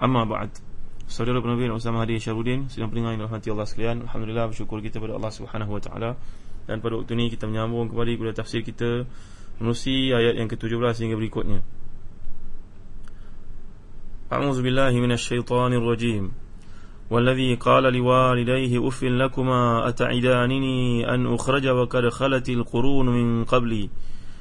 Amma ba'd Saudara penabil Usama Hadi Syarudin Sedang pendengar yang rahmati Allah sekalian Alhamdulillah bersyukur kita kepada Allah Subhanahu Wa Taala Dan pada waktu ini kita menyambung kembali kepada tafsir kita Menusi ayat yang ke-17 hingga berikutnya A'udzu billahi minasyaitonir rajim والذي قال لوالديه أف لكما أتعدانني أن أخرج وقد خلت القرون من قبلي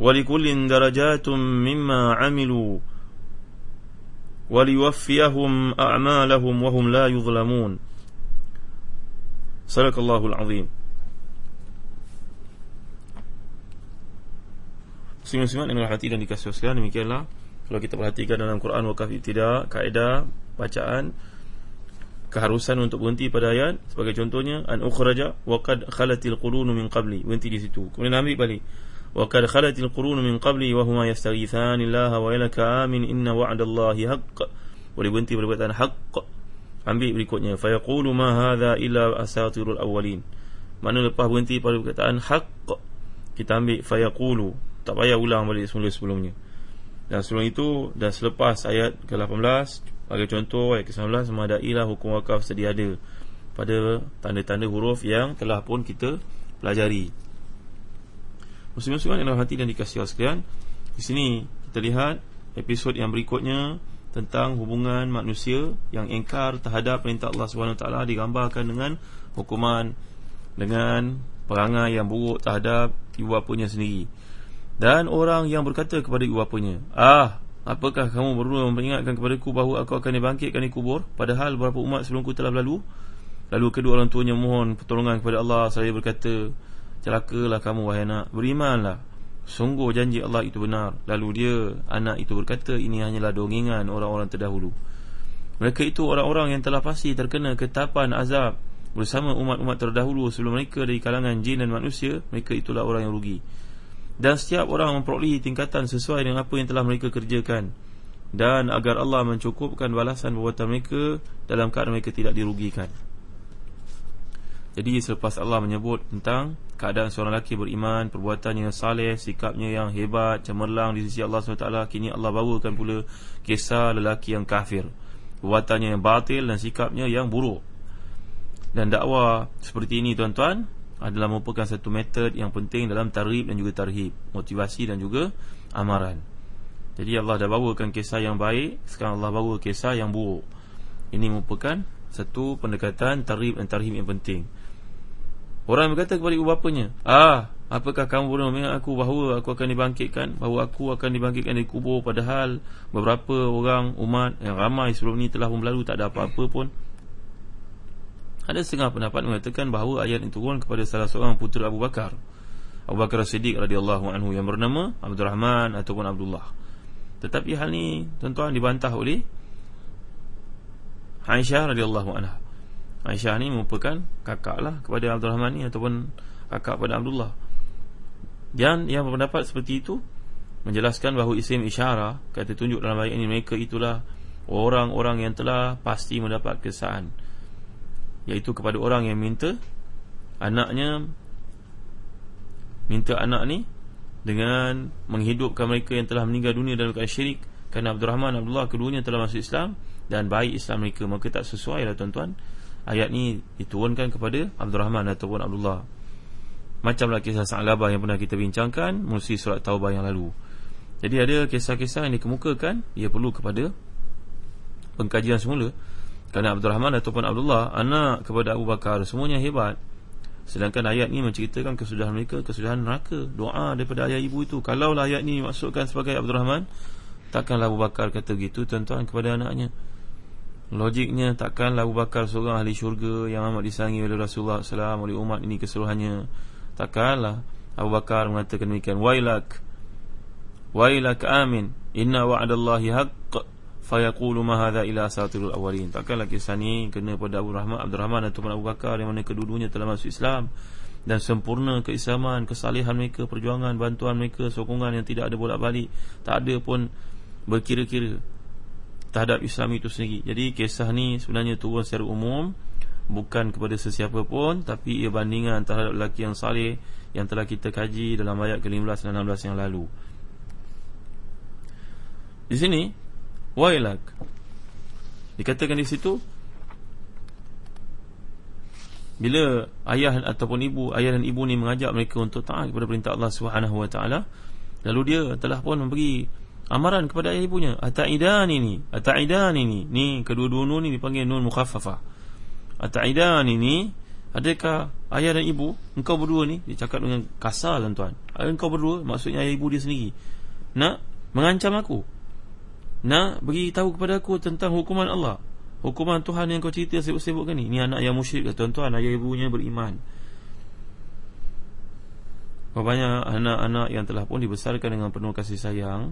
ولكل درجات مما عملوا وليوفيهم أعمالهم وهم لا يظلمون صدق الله العظيم Muslim-muslimat yang dirahmati dan dikasihi sekalian demikianlah kalau kita perhatikan dalam Quran wakaf tidak kaedah bacaan keharusan untuk berhenti pada ayat sebagai contohnya an ukhraja wa qad khalatil qurun min qabli berhenti di situ kemudian ambil balik وقد خلت القرون من قبلي وهما يستغيثان الله ويلك آمن إن وعد الله حق boleh berhenti pada perkataan haqq ambil berikutnya fa yaqulu ma hadha illa asatirul awwalin mana lepas berhenti pada perkataan haqq kita ambil fa yaqulu tak payah ulang balik semula sebelumnya dan sebelum itu dan selepas ayat ke-18 bagi contoh ayat ke-19 sama ada ilah hukum wakaf sedia ada pada tanda-tanda huruf yang telah pun kita pelajari Muslim-musliman yang hati dan dikasihi Allah sekalian. Di sini kita lihat episod yang berikutnya Tentang hubungan manusia yang engkar terhadap perintah Allah SWT Digambarkan dengan hukuman Dengan perangai yang buruk terhadap ibu bapanya sendiri. Dan orang yang berkata kepada ibu bapanya Ah, apakah kamu berdua memperingatkan kepada ku bahawa aku akan dibangkitkan di kubur? Padahal beberapa umat sebelumku telah berlalu. Lalu kedua orang tuanya mohon pertolongan kepada Allah. Saya berkata Celakalah kamu wahai anak. Berimanlah. Sungguh janji Allah itu benar. Lalu dia Anak itu berkata Ini hanyalah dongengan orang-orang terdahulu. Mereka itu orang-orang yang telah pasti terkena ketapan azab. Bersama umat-umat terdahulu Sebelum mereka dari kalangan jin dan manusia Mereka itulah orang yang rugi. Dan setiap orang memperolehi tingkatan Sesuai dengan apa yang telah mereka kerjakan. Dan agar Allah mencukupkan balasan perbuatan mereka Dalam keadaan mereka tidak dirugikan jadi selepas Allah menyebut tentang keadaan seorang lelaki beriman, perbuatannya saleh, sikapnya yang hebat, cemerlang di sisi Allah SWT, kini Allah bawakan pula kisah lelaki yang kafir. Perbuatannya yang batil dan sikapnya yang buruk. Dan dakwah seperti ini tuan-tuan adalah merupakan satu metod yang penting dalam tarhib dan juga tarhib, motivasi dan juga amaran. Jadi Allah dah bawakan kisah yang baik, sekarang Allah bawa kisah yang buruk. Ini merupakan satu pendekatan tarhib dan tarhib yang penting. Orang berkata kepada ibu bapanya Ah, apakah kamu boleh mengingat aku bahawa aku akan dibangkitkan Bahawa aku akan dibangkitkan dari kubur Padahal beberapa orang umat yang ramai sebelum ini telah berlalu Tak ada apa-apa pun? Ada setengah pendapat mengatakan bahawa ayat ini turun kepada salah seorang putera Abu Bakar. Abu Bakar Siddiq radhiyallahu anhu yang bernama Abdul Rahman ataupun Abdullah. Tetapi hal ini tuan-tuan dibantah oleh Aisyah radhiyallahu anha Aisyah ni merupakan kakak lah kepada Abdul Rahman ni Ataupun kakak kepada Abdullah. Dan yang berpendapat seperti itu Menjelaskan bahawa isim isyarah Kata tunjuk dalam ayat ini Mereka itulah orang-orang yang telah pasti mendapat kesan. Iaitu kepada orang yang minta Anaknya Minta anak ni Dengan menghidupkan mereka yang telah meninggal dunia dalam keadaan syirik Kerana Abdul Rahman Abdullah keduanya telah masuk Islam Dan baik Islam mereka. Maka tak sesuai lah tuan-tuan Ayat ni diturunkan kepada Abdul Rahman ataupun Abdullah. Macamlah kisah Sa'labah yang pernah kita bincangkan Musi surat Taubah yang lalu. Jadi ada kisah-kisah yang dikemukakan Ia perlu kepada Pengkajian semula. Kerana Abdul Rahman ataupun Abdullah Anak kepada Abu Bakar Semuanya hebat. Sedangkan ayat ni menceritakan kesudahan mereka Kesudahan neraka. Doa daripada ayah ibu itu. Kalaulah ayat ni masukkan sebagai Abdul Rahman Takkanlah Abu Bakar kata begitu Tuan-tuan kepada anaknya Logiknya takkanlah Abu Bakar seorang ahli syurga Yang amat disangi oleh Rasulullah SAW Oleh umat ini keseluruhannya. Takkanlah Abu Bakar mengatakan demikian. Wailak Wailak amin. Inna wa'adallahi haqq. Fayaqulu ma hadha ila asatirul awwalin. Takkanlah kisah ni kena pada Abu Rahman Abdul Rahman ataupun Abu Bakar yang mana kedua-duanya telah masuk Islam. Dan sempurna keislaman kesalehan mereka perjuangan bantuan mereka sokongan yang tidak ada bolak-balik. Tak ada pun berkira-kira terhadap Islam itu sendiri. Jadi kisah ni sebenarnya turun secara umum bukan kepada sesiapa pun tapi ia bandingan terhadap lelaki yang saleh yang telah kita kaji dalam ayat ke-15 dan 16 yang lalu. Di sini Wailak. Dikatakan di situ Bila ayah ataupun ibu Ayah dan ibu ni mengajak mereka untuk taat kepada perintah Allah SWT Lalu dia telah pun memberi Amaran kepada ayah ibunya. Ata'idan ini Ata'idan ini Ni kedua-dua nun ni dipanggil nun mukhaffafah. Ata'idan ini Adakah ayah dan ibu Engkau berdua ni Dia cakap dengan kasar tuan. Engkau berdua Maksudnya ayah ibu dia sendiri Nak mengancam aku. Nak beritahu kepada aku tentang hukuman Allah. Hukuman Tuhan yang kau cerita sibuk-sibuk kan ni Ini anak yang musyrik tuan-tuan Ayah ibunya beriman. Banyak anak-anak yang telah pun dibesarkan dengan penuh kasih sayang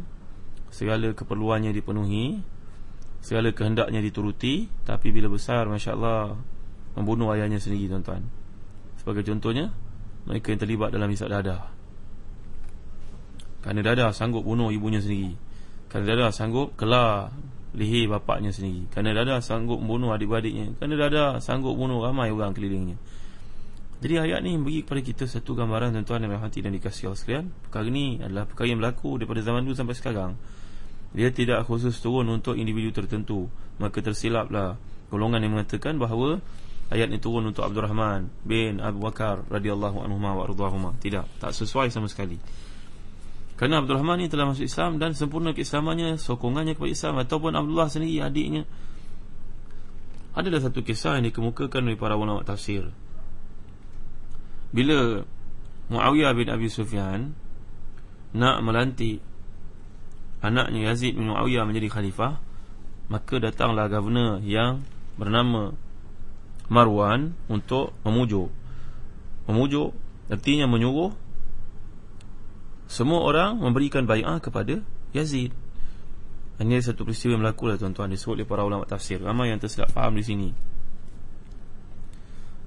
Segala keperluannya dipenuhi Segala kehendaknya dituruti Tapi bila besar Masya Allah Membunuh ayahnya sendiri tuan-tuan. Sebagai contohnya Mereka yang terlibat dalam hisap dadah. Kerana dadah sanggup bunuh ibunya sendiri. Kerana dada sanggup kelar lihi bapaknya sendiri. Kerana dada sanggup membunuh adik-adiknya Kerana dada sanggup bunuh ramai orang kelilingnya. Jadi ayat ni bagi kepada kita satu gambaran tuan-tuan yang hati dan dikasih Allah sekalian. Perkara ni adalah perkara yang berlaku daripada zaman dulu sampai sekarang Dia tidak khusus turun untuk individu tertentu Maka tersilaplah golongan yang mengatakan bahawa Ayat ni turun untuk Abdul Rahman bin Abu Bakar radhiyallahu anhu wa radhiyallahu Tidak, tak sesuai sama sekali kerana Abdul Rahman ni telah masuk Islam dan sempurna keislamannya, sokongannya kepada Islam ataupun Abdullah sendiri adiknya. Adalah satu kisah yang dikemukakan oleh para ulama tafsir. Bila Muawiyah bin Abi Sufyan nak melantik anaknya Yazid bin Muawiyah menjadi khalifah, maka datanglah governor yang bernama Marwan untuk memujuk. Memujuk artinya menyuruh semua orang memberikan bay'ah kepada Yazid. Ini satu peristiwa yang berlaku lah tuan-tuan. Disebut oleh para ulama tafsir. Ramai yang tersilap faham di sini.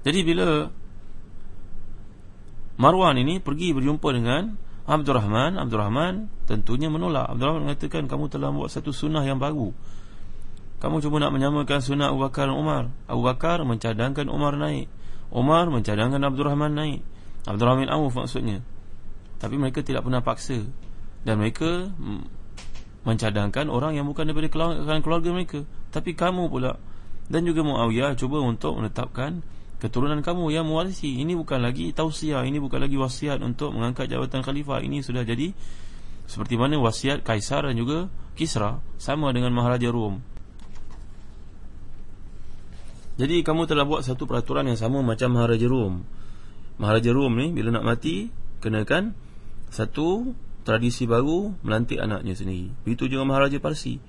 Jadi bila Marwan ini pergi berjumpa dengan Abdul Rahman Abdul Rahman tentunya menolak. Abdul Rahman mengatakan Kamu telah buat satu sunnah yang baru. Kamu cuba nak menyamakan sunnah Abu Bakar dan Umar. Abu Bakar mencadangkan Umar naik. Umar mencadangkan Abdul Rahman naik. Abdul Rahman Auf maksudnya. Tapi mereka tidak pernah paksa. Dan mereka Mencadangkan orang yang bukan daripada keluarga mereka. Tapi kamu pula. Dan juga Muawiyah cuba untuk menetapkan Keturunan kamu yang mewarisi Ini bukan lagi tausiah Ini bukan lagi wasiat untuk mengangkat jabatan khalifah Ini sudah jadi Seperti mana wasiat Kaisar dan juga Kisra Sama dengan Maharaja Rom Jadi kamu telah buat satu peraturan yang sama Macam Maharaja Rom Maharaja Rom ni bila nak mati Kenakan satu tradisi baru melantik anaknya sendiri. Begitu juga Maharaja Parsi.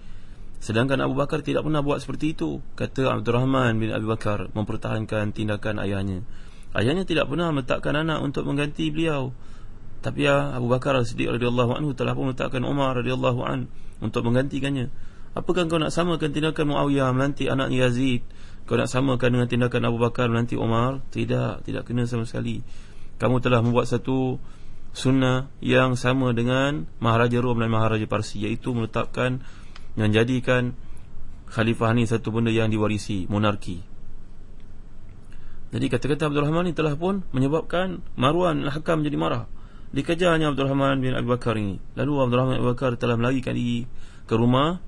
Sedangkan Abu Bakar tidak pernah buat seperti itu. Kata Abdul Rahman bin Abu Bakar mempertahankan tindakan ayahnya. Ayahnya tidak pernah meletakkan anak untuk mengganti beliau. Tapi ya, Abu Bakar Siddiq radhiyallahu anhu telah pun meletakkan Umar radhiyallahu an untuk menggantikannya. Apakah kau nak samakan tindakan Muawiyah melantik anaknya Yazid? Kau nak samakan dengan tindakan Abu Bakar melantik Umar? Tidak, tidak kena sama sekali. Kamu telah membuat satu sunnah yang sama dengan Maharaja Rom dan Maharaja Parsi iaitu menetapkan menjadikan khalifah ni satu benda yang diwarisi monarki. Jadi kata-kata Abdul Rahman ini telah pun menyebabkan Marwan Al-Hakam menjadi marah. Dikejarnya Abdul Rahman bin Abi Bakar ini. Lalu Abdul Rahman bin Abi Bakar telah melarikan diri ke rumah.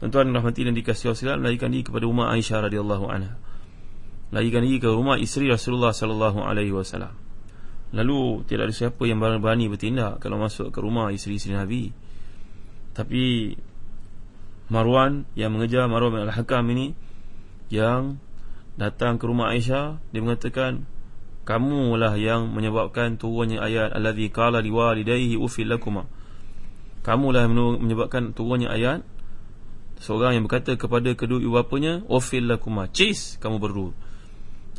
Tuan-tuan rahmati dan dikasih wasilat Melarikan diri kepada rumah Aisyah radhiyallahu anha. Melarikan diri ke rumah isteri Rasulullah sallallahu alaihi wasallam. Lalu tidak ada siapa yang berani bertindak Kalau masuk ke rumah isteri-isteri Nabi Tapi Marwan yang mengejar Marwan bin Al-Hakam ini Yang datang ke rumah Aisyah dia mengatakan kamulah yang menyebabkan turunnya ayat allazi qala liwalidayhi lakum kamulah yang menyebabkan turunnya ayat seorang yang berkata kepada kedua ibu bapanya ufil lakum cis kamu berdua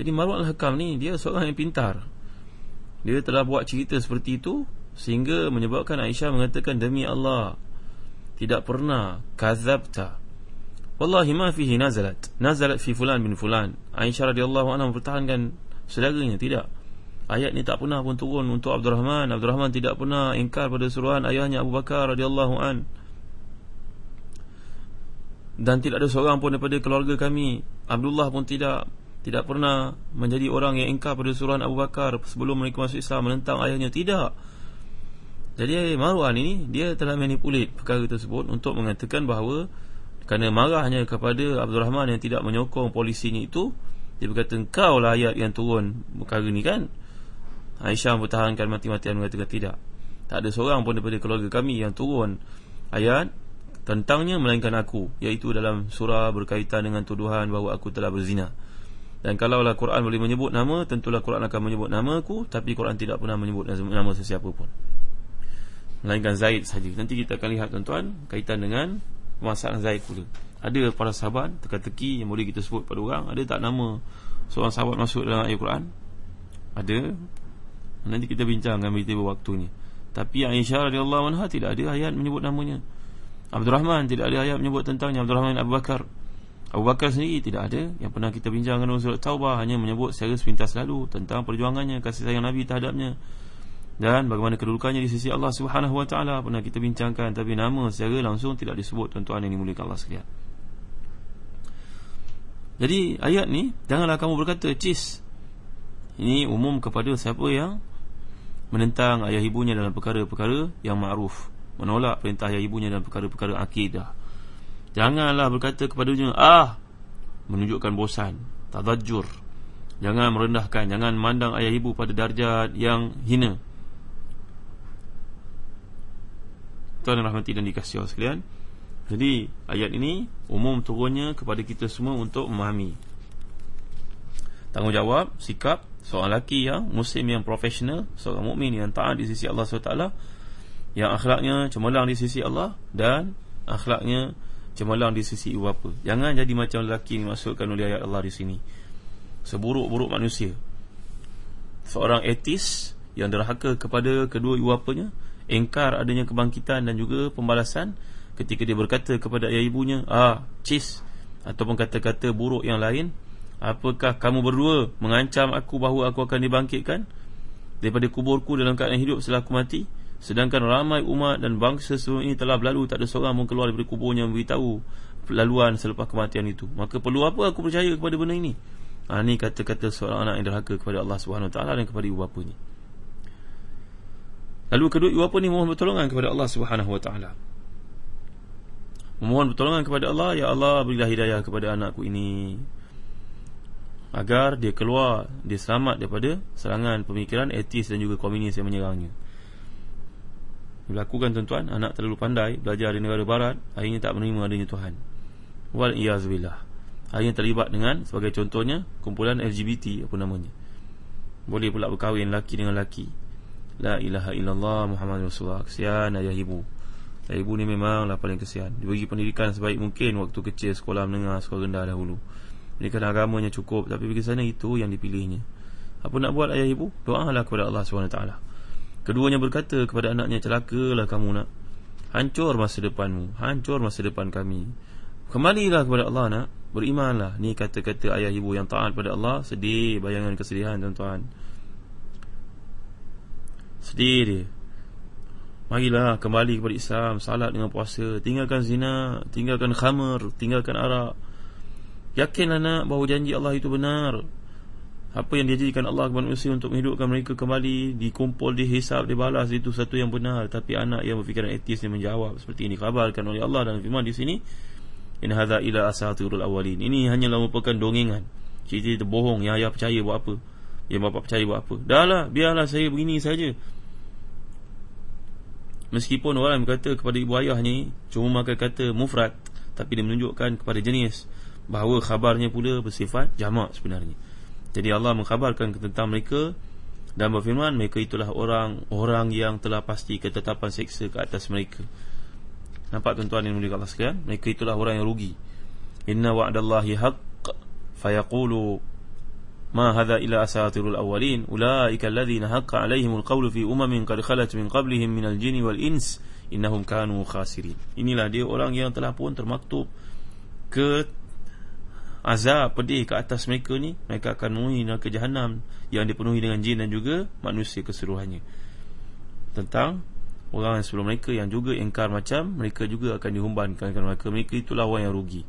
jadi Marwan al-Hakam ni dia seorang yang pintar. Dia telah buat cerita seperti itu sehingga menyebabkan Aisyah mengatakan demi Allah tidak pernah kazabta. Wallahi ma fihi nazalat. Nazalat fi fulan bin fulan. Aisyah radhiyallahu anha mempertahankan Saudaranya tidak. Ayat ni tak pernah pun turun untuk Abdul Rahman Abdul Rahman tidak pernah ingkar pada suruhan ayahnya Abu Bakar radhiyallahu an. Dan tidak ada seorang pun daripada keluarga kami Abdullah pun tidak. Tidak pernah menjadi orang yang ingkar pada suruhan Abu Bakar Sebelum mereka masuk Islam menentang ayahnya. Tidak Jadi Marwan ini Dia telah manipulit perkara tersebut Untuk mengatakan bahawa kerana marahnya kepada Abdul Rahman yang tidak menyokong polisi ini itu Dia berkata engkau lah ayat yang turun perkara ni kan? Aisyah mempertahankan mati-matian mengatakan tidak. Tak ada seorang pun daripada keluarga kami yang turun ayat Tentangnya melainkan aku Iaitu dalam surah berkaitan dengan tuduhan bahawa aku telah berzina. Dan kalaulah Quran boleh menyebut nama Tentulah Quran akan menyebut nama aku Tapi Quran tidak pernah menyebut nama sesiapa pun Melainkan Zaid saja. Nanti kita akan lihat tuan-tuan Kaitan dengan masalah Zaid pula. Ada para sahabat teka-teki yang boleh kita sebut pada orang. Ada tak nama seorang sahabat masuk dalam ayat Quran? Ada. Nanti kita bincang dengan tiba waktunya Tapi Aisyah radhiyallahu anha tidak ada ayat menyebut namanya. Abdul Rahman tidak ada ayat menyebut tentangnya. Abdul Rahman Abu Bakar. Abu Bakar sendiri tidak ada. Yang pernah kita bincangkan dalam surat Taubah Hanya menyebut secara sepintas lalu Tentang perjuangannya Kasih sayang Nabi terhadapnya dan bagaimana kedudukannya di sisi Allah Subhanahu wa taala pernah kita bincangkan tapi nama secara langsung tidak disebut tuan-tuan yang dimuliakan Allah sekalian. Jadi ayat ni janganlah kamu berkata cis. Ini umum kepada siapa yang menentang ayah ibunya dalam perkara-perkara yang ma'ruf, menolak perintah ayah ibunya dalam perkara-perkara akidah. Janganlah berkata kepadanya ah menunjukkan bosan, tadajjur. Jangan merendahkan, jangan memandang ayah ibu pada darjat yang hina. Tuan dan rahmati dan dikasih Allah sekalian. Jadi ayat ini Umum turunnya kepada kita semua untuk memahami. Tanggungjawab, sikap Seorang lelaki yang muslim yang profesional Seorang mukmin yang taat di sisi Allah SWT Yang akhlaknya cemerlang di sisi Allah Dan akhlaknya cemerlang di sisi ibu bapa. Jangan jadi macam lelaki yang dimasukkan oleh ayat Allah di sini. Seburuk-buruk manusia. Seorang etis yang derhaka kepada kedua ibu bapanya engkar adanya kebangkitan dan juga pembalasan ketika dia berkata kepada ayah ibunya ah cis ataupun kata-kata buruk yang lain apakah kamu berdua mengancam aku bahawa aku akan dibangkitkan daripada kuburku dalam keadaan hidup setelah aku mati? Sedangkan ramai umat dan bangsa sebelum ini telah berlalu tak ada seorang pun keluar daripada kuburnya memberitahu laluan selepas kematian itu. Maka perlu apa aku percaya kepada benda ini? Ha, ini kata-kata seorang anak yang derhaka kepada Allah SWT dan kepada ibu bapanya Lalu kedua ibu bapa ni mohon pertolongan kepada Allah Subhanahu Wa Taala. Memohon pertolongan kepada Allah, ya Allah berilah hidayah kepada anakku ini agar dia keluar, dia selamat daripada serangan pemikiran etis dan juga komunis yang menyerangnya. Dilakukan tuan-tuan, anak terlalu pandai belajar di negara barat, akhirnya tak menerima adanya Tuhan. Wal iyazbillah. Akhirnya terlibat dengan sebagai contohnya kumpulan LGBT apa namanya. Boleh pula berkahwin laki dengan laki. La ilaha illallah Muhammad Rasulullah. Kesian ayah ibu. Ayah ibu ni memanglah paling kesian. Dibagi pendidikan sebaik mungkin Waktu kecil sekolah menengah Sekolah rendah dahulu. Pendidikan agamanya cukup Tapi pergi sana itu yang dipilihnya. Apa nak buat ayah ibu? Doalah kepada Allah SWT Keduanya berkata kepada anaknya Celakalah kamu nak. Hancur masa depanmu. Hancur masa depan kami. Kembalilah kepada Allah nak. Berimanlah. Ni kata-kata ayah ibu yang taat pada Allah. Sedih bayangan kesedihan tuan-tuan Sedih dia. Marilah kembali kepada Islam Salat dengan puasa. Tinggalkan zina Tinggalkan khamar Tinggalkan arak. Yakinlah nak bahawa janji Allah itu benar. Apa yang dijadikan Allah kepada manusia untuk menghidupkan mereka kembali dikumpul dihisap dibalas itu satu yang benar. Tapi anak yang berfikiran etis yang menjawab seperti ini dikabarkan oleh Allah dalam firman di sini in hadza ila asatirul awwalin ini hanyalah merupakan dongengan. Cerita itu bohong yang ayah percaya buat apa yang bapa percaya buat apa dahlah biarlah saya begini saja meskipun orang berkata kepada ibu ayah ni cuma makan kata mufrad tapi dia menunjukkan kepada jenis bahawa khabarnya pula bersifat jamak sebenarnya jadi Allah mengkhabarkan tentang mereka dan berfirman mereka itulah orang orang yang telah pasti ketetapan seksa ke atas mereka. Nampak tuan-tuan yang mulia Allah sekalian? Mereka itulah orang yang rugi. Inna wa'dallahi haqq fayaqulu ma hadha illa asatirul awwalin. Ulaika alladhina haqqa alaihimul qawlu fi umamin qad khalat min qablihim minal jinni wal ins. Innahum kanu khasirin. Inilah dia orang yang telah pun termaktub ke azab pedih ke atas mereka ni mereka akan memenuhi neraka jahanam yang dipenuhi dengan jin dan juga manusia keseluruhannya. Tentang orang yang sebelum mereka yang juga ingkar macam mereka juga akan dihumbankan kerana mereka itulah orang yang rugi.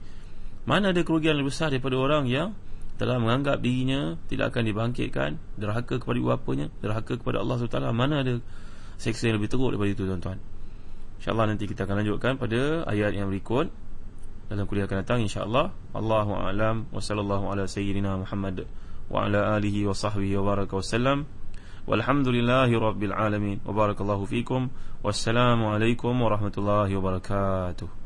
Mana ada kerugian lebih besar daripada orang yang telah menganggap dirinya tidak akan dibangkitkan derhaka kepada ibu bapanya derhaka kepada Allah SWT mana ada seksa yang lebih teruk daripada itu tuan-tuan. insyaAllah nanti kita akan lanjutkan pada ayat yang berikut. Dalam kuliah akan datang insyaallah. Allahu a'lam. Wa sallallahu ala sayyidina Muhammad wa ala alihi wa sahbihi wa baraka wasallam walhamdulillahi rabbil alamin. Wa barakallahu fikum. Wassalamu alaikum warahmatullahi wabarakatuh